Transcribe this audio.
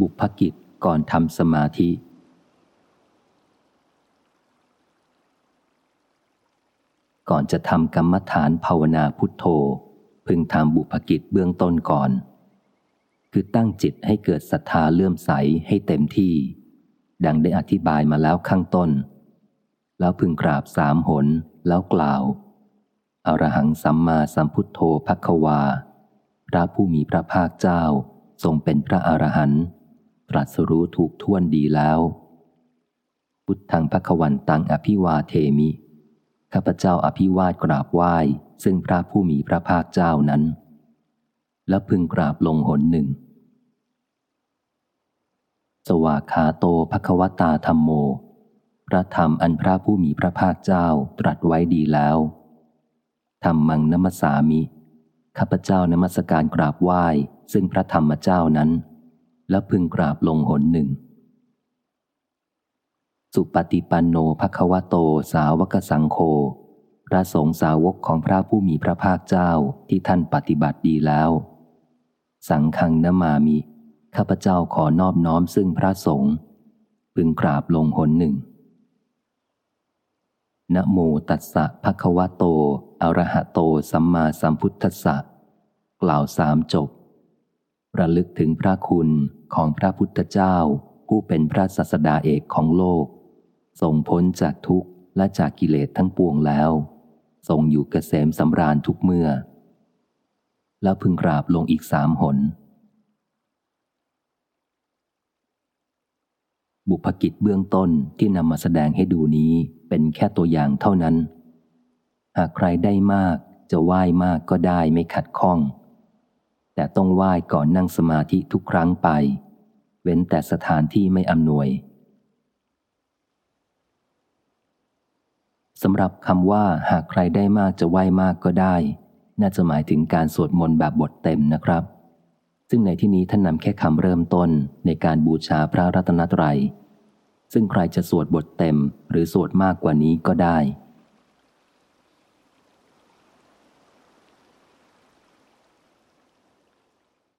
บุพกิจก่อนทำสมาธิ ก่อนจะทำกรรมฐานภาวนาพุทโธ พึงทำบุพกิจเบื้องต้นก่อน คือตั้งจิตให้เกิดศรัทธาเลื่อมใสให้เต็มที่ ดังได้อธิบายมาแล้วข้างต้น แล้วพึงกราบสามหนแล้วกล่าวอรหังสัมมาสัมพุทโธภควา พระผู้มีพระภาคเจ้าทรงเป็นพระอรหันต์ ตรัสรู้ถูกท่วนดีแล้ว พุทธังพระควันตังอภิวาเทมิ ข้าพเจ้าอภิวาทกราบไหว้ ซึ่งพระผู้มีพระภาคเจ้านั้น แล้วพึงกราบลงหนหนึ่ง สวากขาโตภควตาธรรมโม พระธรรมอันพระผู้มีพระภาคเจ้าตรัสไว้ดีแล้วธรรมังนมัสสามิ ข้าพเจ้านมัสการกราบไหว้ ซึ่งพระธรรมเจ้านั้น แล้วพึงกราบลงหนหนึ่ง สุปฏิปันโนภควโตสาวกสังโฆพระสงฆ์สาวกของพระผู้มีพระภาคเจ้าที่ท่านปฏิบัติดีแล้ว สังฆังนมามิ ข้าพเจ้าขอนอบน้อมซึ่งพระสงฆ์พึงกราบลงหนหนึ่งนะโมตัสสะภะคะวะโต อะระหะโต สัมมาสัมพุทธัสสะ กล่าวสามจบ ระลึกถึงพระคุณของพระพุทธเจ้า ผู้เป็นพระศาสดาเอกของโลก ทรงพ้นจากทุกข์และจากกิเลสทั้งปวงแล้ว ทรงอยู่เกษมสำราญทุกเมื่อ แล้วพึงกราบลงอีกสามหน บุพกิจเบื้องต้นที่นำมาแสดงให้ดูนี้เป็นแค่ตัวอย่างเท่านั้น หากใครได้มากจะไหว้มากก็ได้ไม่ขัดข้อง แต่ต้องไหว้ก่อนนั่งสมาธิทุกครั้งไป เว้นแต่สถานที่ไม่อำนวยสำหรับคำว่าหากใครได้มากจะไหว้มากก็ได้ น่าจะหมายถึงการสวดมนต์แบบบทเต็มนะครับ ซึ่งในที่นี้ท่านนำแค่คำเริ่มต้นในการบูชาพระรัตนตรัย ซึ่งใครจะสวดบทเต็มหรือสวดมากกว่านี้ก็ได้